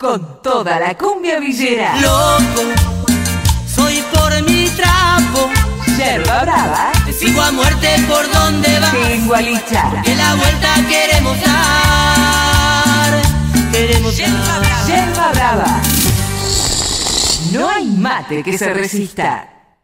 con toda la cumbia villera. Loco, soy por mi trapo. Yerba brava. Te sigo a muerte por donde vas. Tengo a. Que la vuelta queremos dar. Queremos dar. Yerba brava. No hay mate que se resista.